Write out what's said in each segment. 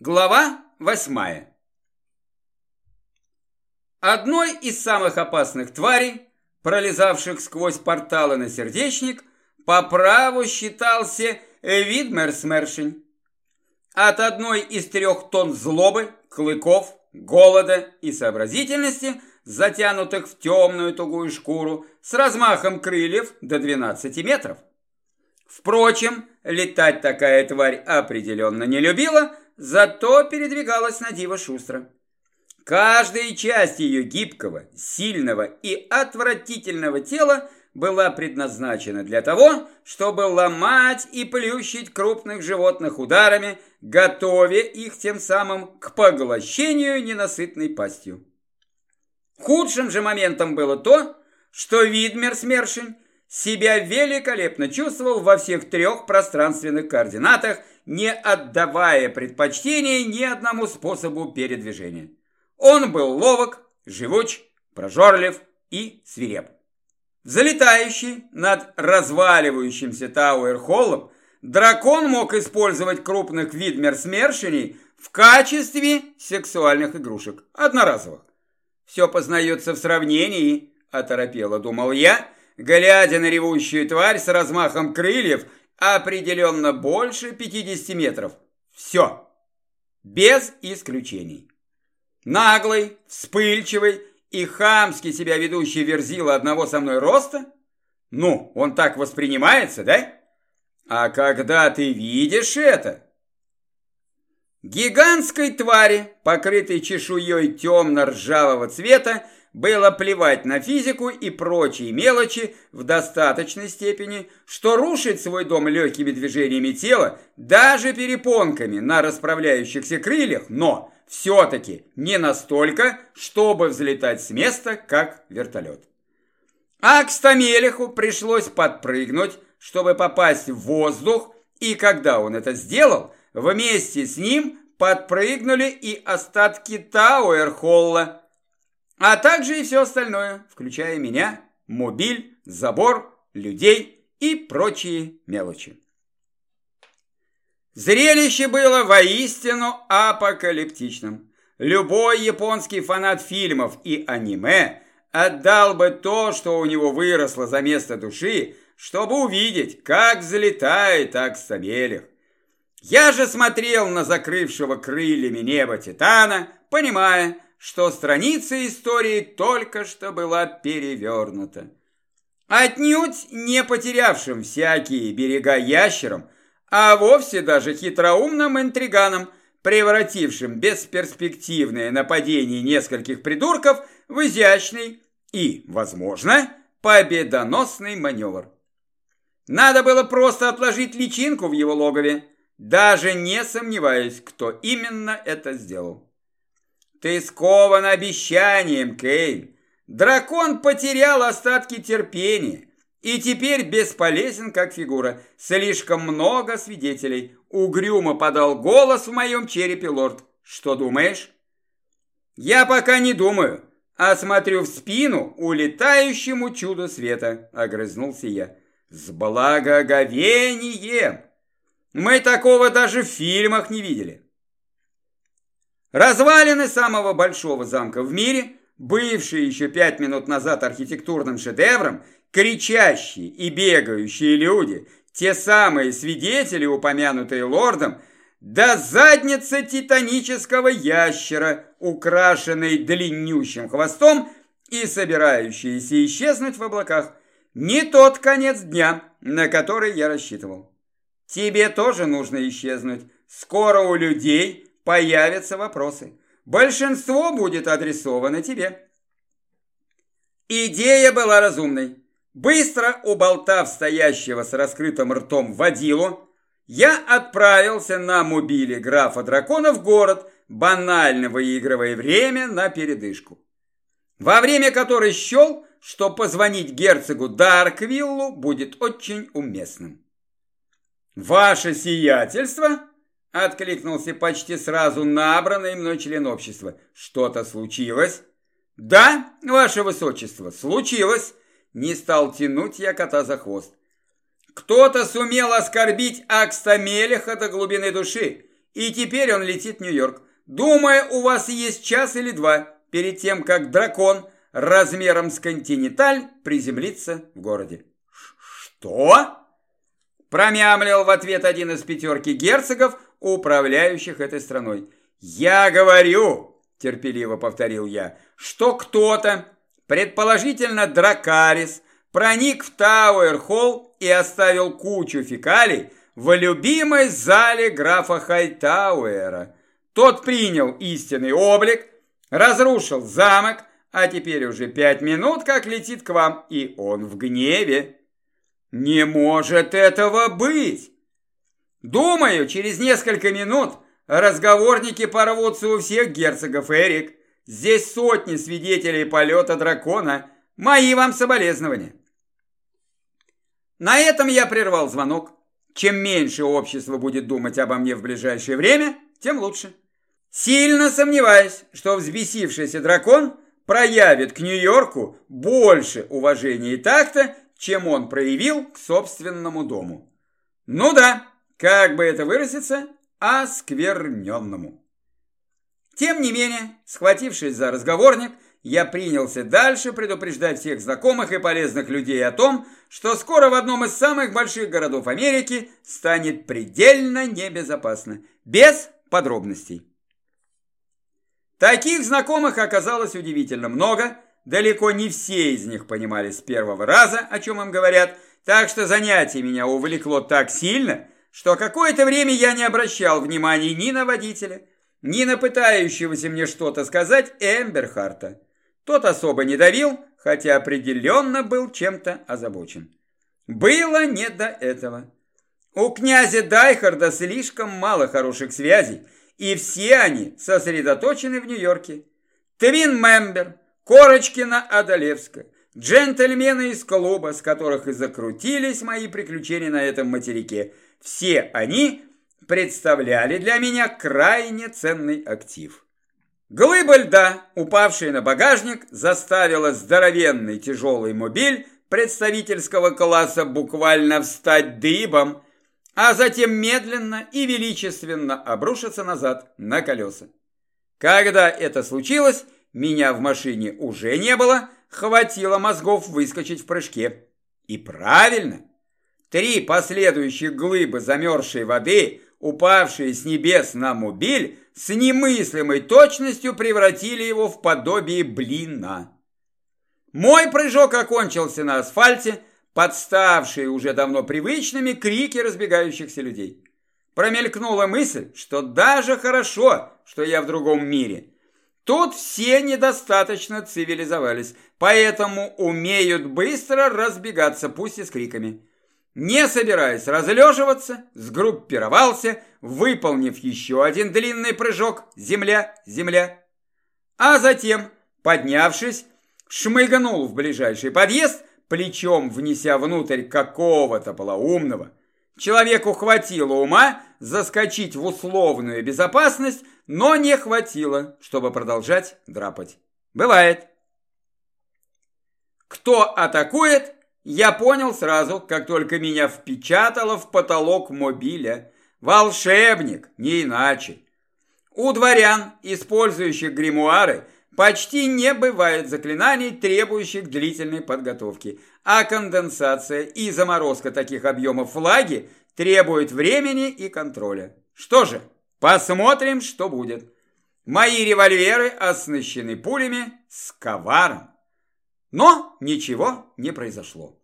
Глава восьмая. Одной из самых опасных тварей, пролезавших сквозь порталы на сердечник, по праву считался Видмерсмершень. От одной из трех тонн злобы, клыков, голода и сообразительности, затянутых в темную тугую шкуру, с размахом крыльев до 12 метров. Впрочем, летать такая тварь определенно не любила, зато передвигалась на диво шустро. Каждая часть ее гибкого, сильного и отвратительного тела была предназначена для того, чтобы ломать и плющить крупных животных ударами, готовя их тем самым к поглощению ненасытной пастью. Худшим же моментом было то, что Видмер Смершень себя великолепно чувствовал во всех трех пространственных координатах, не отдавая предпочтения ни одному способу передвижения. Он был ловок, живуч, прожорлив и свиреп. Залетающий над разваливающимся Тауэр-холлом, дракон мог использовать крупных видмер-смершеней в качестве сексуальных игрушек, одноразовых. Все познается в сравнении, оторопело думал я, глядя на ревущую тварь с размахом крыльев определенно больше 50 метров. Все. Без исключений. Наглый, вспыльчивый и хамски себя ведущий верзила одного со мной роста? Ну, он так воспринимается, да? А когда ты видишь это? Гигантской твари, покрытой чешуей темно-ржавого цвета, было плевать на физику и прочие мелочи в достаточной степени, что рушить свой дом легкими движениями тела, даже перепонками на расправляющихся крыльях, но все-таки не настолько, чтобы взлетать с места, как вертолет. А к Стамелиху пришлось подпрыгнуть, чтобы попасть в воздух, и когда он это сделал, вместе с ним подпрыгнули и остатки Тауэрхолла, а также и все остальное, включая меня, мобиль, забор, людей и прочие мелочи. Зрелище было воистину апокалиптичным. Любой японский фанат фильмов и аниме отдал бы то, что у него выросло за место души, чтобы увидеть, как взлетает Аксамелих. Я же смотрел на закрывшего крыльями небо Титана, понимая, что страница истории только что была перевернута. Отнюдь не потерявшим всякие берега ящером, а вовсе даже хитроумным интриганом, превратившим бесперспективное нападение нескольких придурков в изящный и, возможно, победоносный маневр. Надо было просто отложить личинку в его логове, даже не сомневаюсь, кто именно это сделал. Ты скован обещанием, Кейн. Дракон потерял остатки терпения и теперь бесполезен как фигура. Слишком много свидетелей. Угрюмо подал голос в моем черепе, лорд. Что думаешь? Я пока не думаю, а смотрю в спину улетающему чуду света, огрызнулся я. С благоговением! Мы такого даже в фильмах не видели. Развалины самого большого замка в мире, бывшие еще пять минут назад архитектурным шедевром, кричащие и бегающие люди, те самые свидетели, упомянутые лордом, до задницы титанического ящера, украшенной длиннющим хвостом и собирающиеся исчезнуть в облаках. Не тот конец дня, на который я рассчитывал. Тебе тоже нужно исчезнуть. Скоро у людей появятся вопросы. Большинство будет адресовано тебе. Идея была разумной. Быстро уболтав стоящего с раскрытым ртом водилу, я отправился на мобиле графа дракона в город, банально выигрывая время на передышку. Во время которой счел, что позвонить герцогу Дарквиллу будет очень уместным. «Ваше сиятельство!» Откликнулся почти сразу набранный мной член общества. Что-то случилось? Да, ваше высочество, случилось. Не стал тянуть я кота за хвост. Кто-то сумел оскорбить Акста Мелеха до глубины души, и теперь он летит в Нью-Йорк. Думаю, у вас есть час или два перед тем, как дракон размером с континенталь приземлится в городе. Что? Промямлил в ответ один из пятерки герцогов, управляющих этой страной. Я говорю, терпеливо повторил я, что кто-то, предположительно Дракарис, проник в Тауэр-холл и оставил кучу фекалий в любимой зале графа Хайтауэра. Тот принял истинный облик, разрушил замок, а теперь уже пять минут как летит к вам, и он в гневе. Не может этого быть! Думаю, через несколько минут разговорники порвутся у всех герцогов, Эрик. Здесь сотни свидетелей полета дракона. Мои вам соболезнования. На этом я прервал звонок. Чем меньше общество будет думать обо мне в ближайшее время, тем лучше. Сильно сомневаюсь, что взбесившийся дракон проявит к Нью-Йорку больше уважения и такта, чем он проявил к собственному дому. Ну да, как бы это выразиться, оскверненному. Тем не менее, схватившись за разговорник, я принялся дальше предупреждать всех знакомых и полезных людей о том, что скоро в одном из самых больших городов Америки станет предельно небезопасно, без подробностей. Таких знакомых оказалось удивительно много, далеко не все из них понимали с первого раза, о чем им говорят, так что занятие меня увлекло так сильно, что какое-то время я не обращал внимания ни на водителя, ни на пытающегося мне что-то сказать Эмберхарта. Тот особо не давил, хотя определенно был чем-то озабочен. Было не до этого. У князя Дайхарда слишком мало хороших связей, и все они сосредоточены в Нью-Йорке. Твин Мембер, Корочкина Адалевска, джентльмены из клуба, с которых и закрутились мои приключения на этом материке. Все они представляли для меня крайне ценный актив. Глыба льда, упавшая на багажник, заставила здоровенный тяжелый мобиль представительского класса буквально встать дыбом, а затем медленно и величественно обрушиться назад на колеса. Когда это случилось, меня в машине уже не было, хватило мозгов выскочить в прыжке. И правильно. Три последующих глыбы замерзшей воды, упавшие с небес на мобиль, с немыслимой точностью превратили его в подобие блина. Мой прыжок окончился на асфальте, подставшие уже давно привычными крики разбегающихся людей. Промелькнула мысль, что даже хорошо, что я в другом мире. Тут все недостаточно цивилизовались, поэтому умеют быстро разбегаться, пусть и с криками. Не собираясь разлеживаться, сгруппировался, выполнив еще один длинный прыжок «Земля, земля». А затем, поднявшись, шмыгнул в ближайший подъезд, плечом внеся внутрь какого-то полоумного. Человеку хватило ума заскочить в условную безопасность, но не хватило, чтобы продолжать драпать. Бывает. Кто атакует, я понял сразу, как только меня впечатало в потолок мобиля. Волшебник, не иначе. У дворян, использующих гримуары, почти не бывает заклинаний, требующих длительной подготовки, а конденсация и заморозка таких объемов влаги требуют времени и контроля. Что же, посмотрим, что будет. Мои револьверы оснащены пулями с коваром. Но ничего не произошло.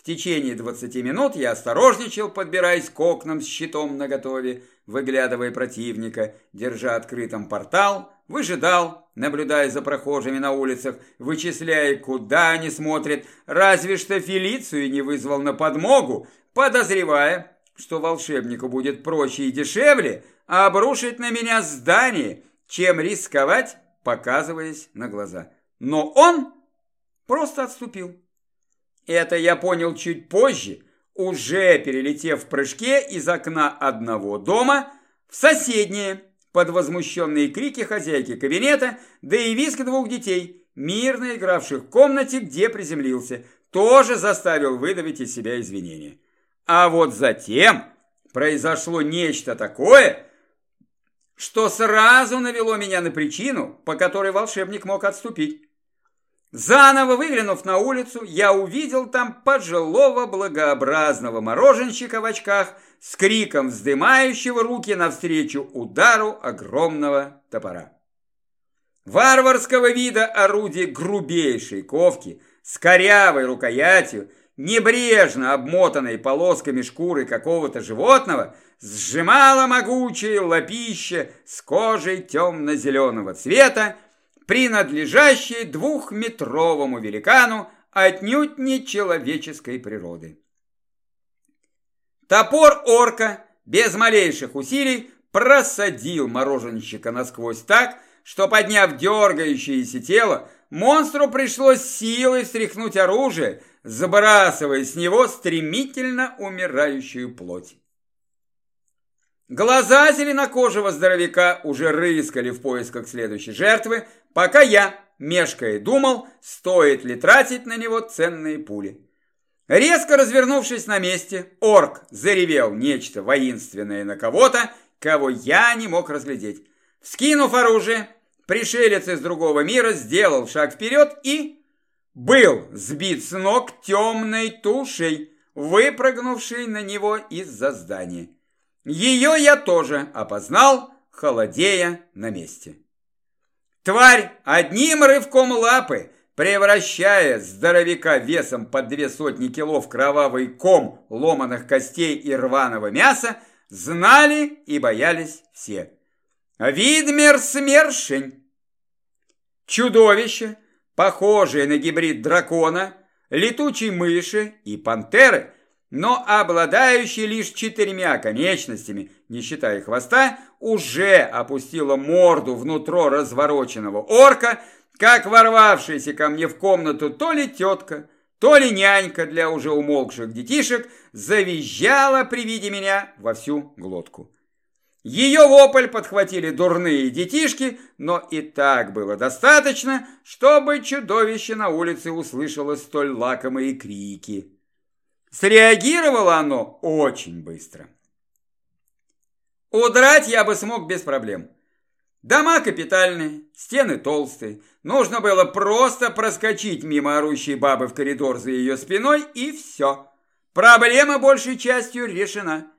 В течение 20 минут я осторожничал, подбираясь к окнам с щитом наготове, выглядывая противника, держа открытым портал, выжидал, наблюдая за прохожими на улицах, вычисляя, куда они смотрят, разве что Фелицию не вызвал на подмогу, подозревая, что волшебнику будет проще и дешевле обрушить на меня здание, чем рисковать, показываясь на глаза. Но он просто отступил. Это я понял чуть позже, уже перелетев в прыжке из окна одного дома в соседнее, под возмущенные крики хозяйки кабинета, да и визг двух детей, мирно игравших в комнате, где приземлился, тоже заставил выдавить из себя извинения. А вот затем произошло нечто такое, что сразу навело меня на причину, по которой волшебник мог отступить. Заново выглянув на улицу, я увидел там пожилого благообразного мороженщика в очках с криком вздымающего руки навстречу удару огромного топора. Варварского вида орудие грубейшей ковки с корявой рукоятью, небрежно обмотанной полосками шкуры какого-то животного, сжимало могучее лапище с кожей темно-зеленого цвета, принадлежащее двухметровому великану отнюдь не человеческой природы. Топор орка без малейших усилий просадил мороженщика насквозь так, что, подняв дергающееся тело, монстру пришлось силой встряхнуть оружие, забрасывая с него стремительно умирающую плоть. Глаза зеленокожего здоровяка уже рыскали в поисках следующей жертвы, пока я, мешкая, думал, стоит ли тратить на него ценные пули. Резко развернувшись на месте, орк заревел нечто воинственное на кого-то, кого я не мог разглядеть. Вскинув оружие, пришелец из другого мира сделал шаг вперед и был сбит с ног темной тушей, выпрыгнувшей на него из-за здания. Ее я тоже опознал, холодея на месте. Тварь одним рывком лапы, превращая здоровяка весом под две сотни кило в кровавый ком ломаных костей и рваного мяса, знали и боялись все. Видмер смершень. Чудовище, похожее на гибрид дракона, летучей мыши и пантеры, но обладающее лишь четырьмя конечностями, не считая хвоста, уже опустило морду внутрь развороченного орка, как ворвавшаяся ко мне в комнату то ли тетка, то ли нянька для уже умолкших детишек завизжала при виде меня во всю глотку. Ее вопль подхватили дурные детишки, но и так было достаточно, чтобы чудовище на улице услышало столь лакомые крики. Среагировало оно очень быстро. Удрать я бы смог без проблем. Дома капитальные, стены толстые. Нужно было просто проскочить мимо орущей бабы в коридор за ее спиной, и все. Проблема большей частью решена.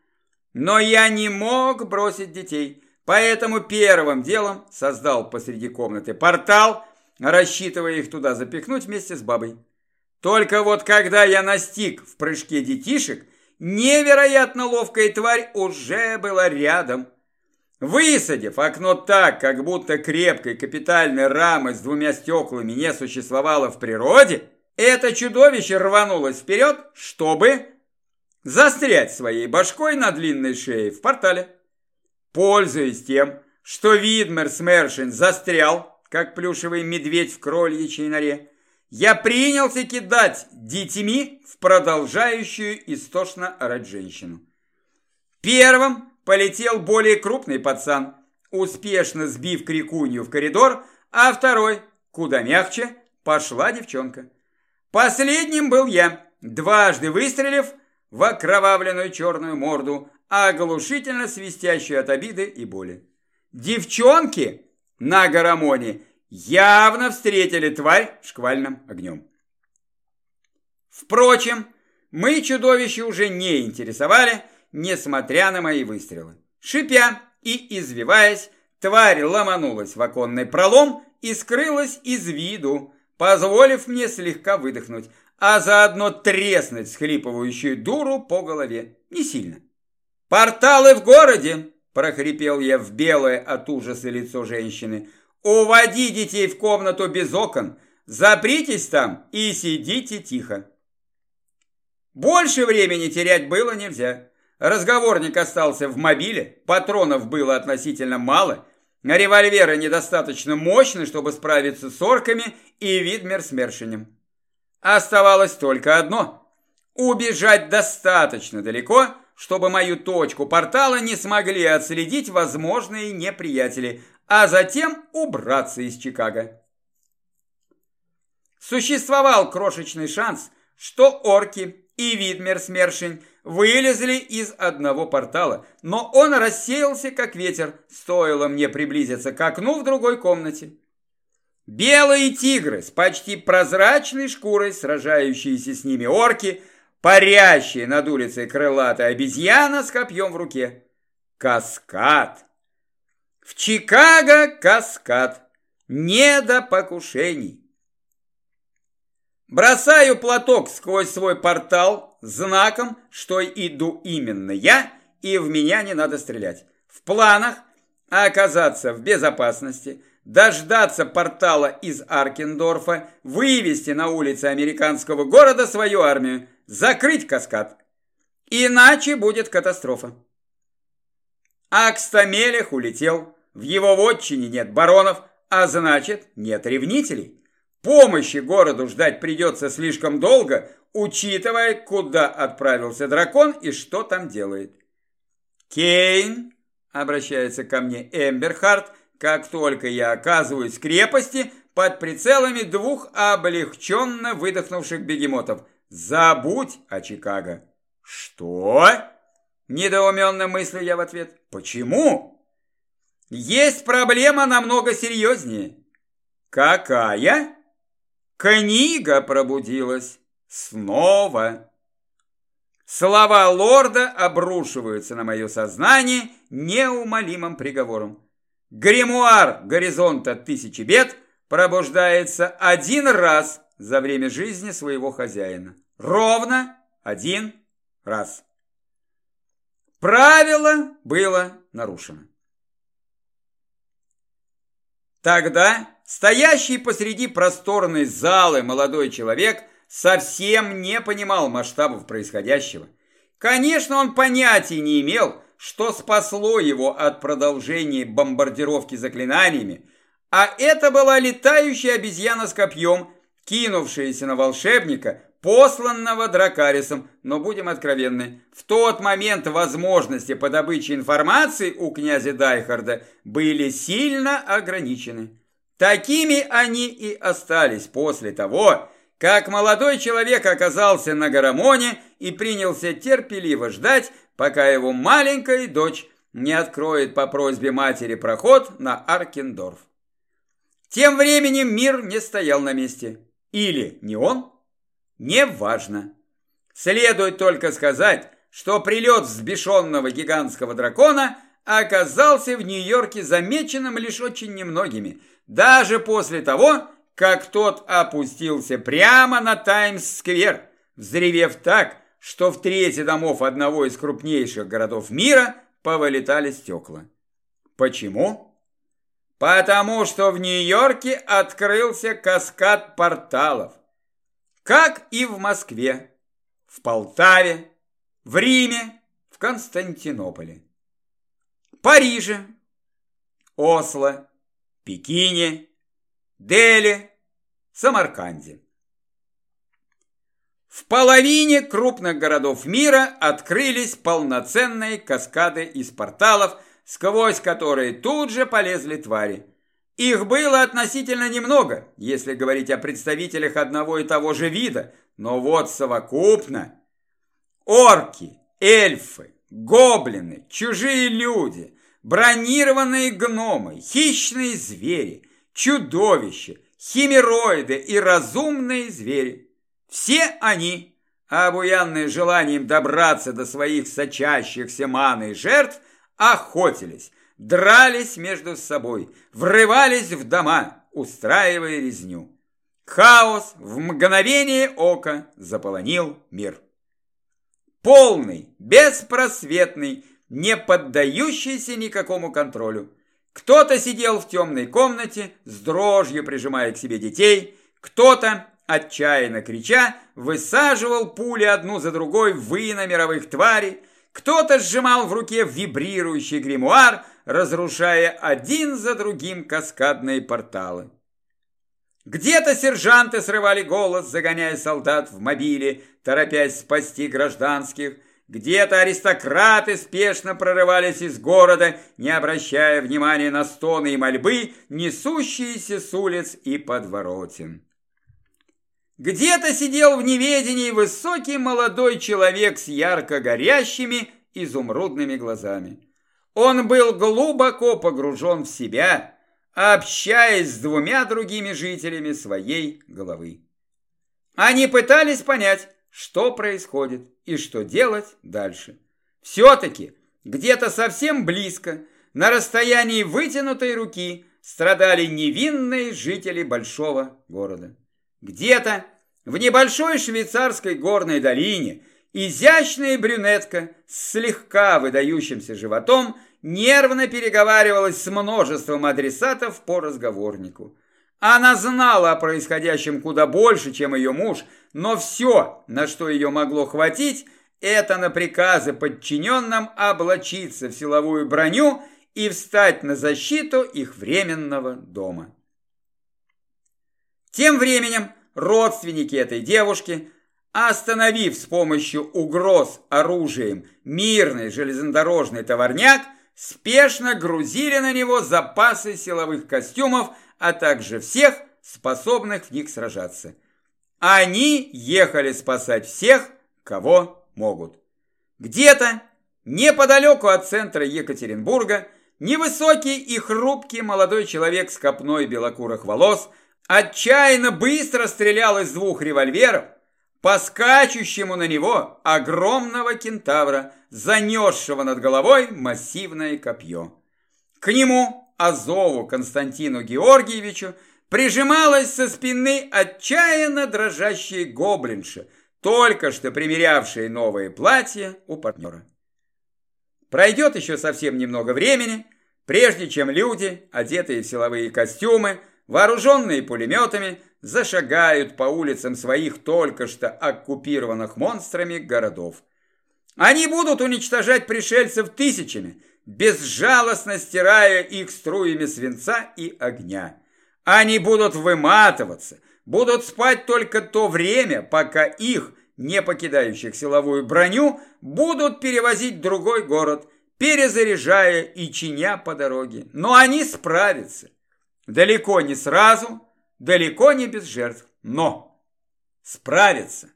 Но я не мог бросить детей, поэтому первым делом создал посреди комнаты портал, рассчитывая их туда запихнуть вместе с бабой. Только вот когда я настиг в прыжке детишек, невероятно ловкая тварь уже была рядом. Высадив окно так, как будто крепкой капитальной рамы с двумя стеклами не существовало в природе, это чудовище рванулось вперед, чтобы застрять своей башкой на длинной шее в портале. Пользуясь тем, что Видмер Смершин застрял, как плюшевый медведь в крольичьей норе, я принялся кидать детьми в продолжающую истошно орать женщину. Первым полетел более крупный пацан, успешно сбив крикунью в коридор, а второй, куда мягче, пошла девчонка. Последним был я, дважды выстрелив в окровавленную черную морду, оглушительно свистящую от обиды и боли. Девчонки на гарамоне явно встретили тварь шквальным огнем. Впрочем, мы чудовище уже не интересовали, несмотря на мои выстрелы. Шипя и извиваясь, тварь ломанулась в оконный пролом и скрылась из виду, позволив мне слегка выдохнуть, а заодно треснуть схлипывающую дуру по голове. Не сильно. «Порталы в городе!» – прохрипел я в белое от ужаса лицо женщины. «Уводи детей в комнату без окон, запритесь там и сидите тихо». Больше времени терять было нельзя. Разговорник остался в мобиле, патронов было относительно мало, а револьверы недостаточно мощны, чтобы справиться с орками и Видмер с Мершинем. Оставалось только одно – убежать достаточно далеко, чтобы мою точку портала не смогли отследить возможные неприятели, а затем убраться из Чикаго. Существовал крошечный шанс, что орки и Видмер-смершень вылезли из одного портала, но он рассеялся, как ветер, стоило мне приблизиться к окну в другой комнате. Белые тигры с почти прозрачной шкурой, сражающиеся с ними орки, парящие над улицей крылатая обезьяна с копьем в руке. Каскад! В Чикаго каскад! Не до покушений! Бросаю платок сквозь свой портал знаком, что иду именно я, и в меня не надо стрелять. В планах оказаться в безопасности, дождаться портала из Аркендорфа, вывести на улицы американского города свою армию, закрыть каскад. Иначе будет катастрофа. Акстамелех улетел, в его вотчине нет баронов, а значит нет ревнителей. Помощи городу ждать придется слишком долго, учитывая, куда отправился дракон и что там делает. Кейн, обращается ко мне Эмберхарт, как только я оказываюсь в крепости под прицелами двух облегченно выдохнувших бегемотов. Забудь о Чикаго. Что? Недоуменно мыслю я в ответ. Почему? Есть проблема намного серьезнее. Какая? Книга пробудилась снова. Слова лорда обрушиваются на мое сознание неумолимым приговором. Гримуар горизонта тысячи бед пробуждается один раз за время жизни своего хозяина. Ровно один раз. Правило было нарушено. Тогда стоящий посреди просторной залы молодой человек совсем не понимал масштабов происходящего. Конечно, он понятия не имел, что спасло его от продолжения бомбардировки заклинаниями, а это была летающая обезьяна с копьем, кинувшаяся на волшебника, посланного Дракарисом, но будем откровенны, в тот момент возможности по добыче информации у князя Дайхарда были сильно ограничены. Такими они и остались после того, как молодой человек оказался на Гарамоне и принялся терпеливо ждать, пока его маленькая дочь не откроет по просьбе матери проход на Аркендорф. Тем временем мир не стоял на месте. Или не он, неважно. Следует только сказать, что прилет взбешенного гигантского дракона оказался в Нью-Йорке замеченным лишь очень немногими, даже после того, как тот опустился прямо на Таймс-сквер, взревев так, что в трети домов одного из крупнейших городов мира повылетали стекла. Почему? Потому что в Нью-Йорке открылся каскад порталов как и в Москве, в Полтаве, в Риме, в Константинополе, Париже, Осло, Пекине, Дели, Самарканде. В половине крупных городов мира открылись полноценные каскады из порталов, сквозь которые тут же полезли твари. Их было относительно немного, если говорить о представителях одного и того же вида, но вот совокупно орки, эльфы, гоблины, чужие люди, бронированные гномы, хищные звери, чудовища, химероиды и разумные звери. Все они, обуянные желанием добраться до своих сочащихся маны жертв, охотились, дрались между собой, врывались в дома, устраивая резню. Хаос в мгновение ока заполонил мир. Полный, беспросветный, не поддающийся никакому контролю. Кто-то сидел в темной комнате, с дрожью прижимая к себе детей, кто-то, отчаянно крича, высаживал пули одну за другой в на мировых тварей, кто-то сжимал в руке вибрирующий гримуар, разрушая один за другим каскадные порталы. Где-то сержанты срывали голос, загоняя солдат в мобиле, торопясь спасти гражданских. Где-то аристократы спешно прорывались из города, не обращая внимания на стоны и мольбы, несущиеся с улиц и подворотен. Где-то сидел в неведении высокий молодой человек с ярко горящими изумрудными глазами. Он был глубоко погружен в себя, общаясь с двумя другими жителями своей головы. Они пытались понять, что происходит и что делать дальше. Все-таки где-то совсем близко, на расстоянии вытянутой руки, страдали невинные жители большого города. Где-то в небольшой швейцарской горной долине изящная брюнетка с слегка выдающимся животом нервно переговаривалась с множеством адресатов по разговорнику. Она знала о происходящем куда больше, чем ее муж, но все, на что ее могло хватить, это на приказы подчиненным облачиться в силовую броню и встать на защиту их временного дома. Тем временем родственники этой девушки, остановив с помощью угроз оружием мирный железнодорожный товарняк, спешно грузили на него запасы силовых костюмов, а также всех, способных в них сражаться. Они ехали спасать всех, кого могут. Где-то, неподалеку от центра Екатеринбурга, невысокий и хрупкий молодой человек с копной белокурых волос отчаянно быстро стрелял из двух револьверов, по скачущему на него огромного кентавра, занесшего над головой массивное копье. К нему, Азову Константину Георгиевичу, прижималась со спины отчаянно дрожащая гоблинша, только что примерявшая новое платье у партнера. Пройдет еще совсем немного времени, прежде чем люди, одетые в силовые костюмы, вооруженные пулеметами, зашагают по улицам своих только что оккупированных монстрами городов. Они будут уничтожать пришельцев тысячами, безжалостно стирая их струями свинца и огня. Они будут выматываться, будут спать только то время, пока их, не покидающих силовую броню, будут перевозить в другой город, перезаряжая и чиня по дороге. Но они справятся. Далеко не сразу, далеко не без жертв, но справятся.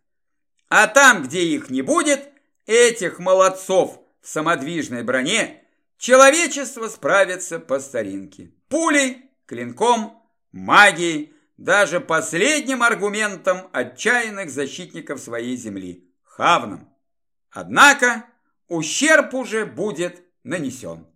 А там, где их не будет, этих молодцов в самодвижной броне, человечество справится по старинке. Пулей, клинком, магией, даже последним аргументом отчаянных защитников своей земли – хавном. Однако ущерб уже будет нанесен.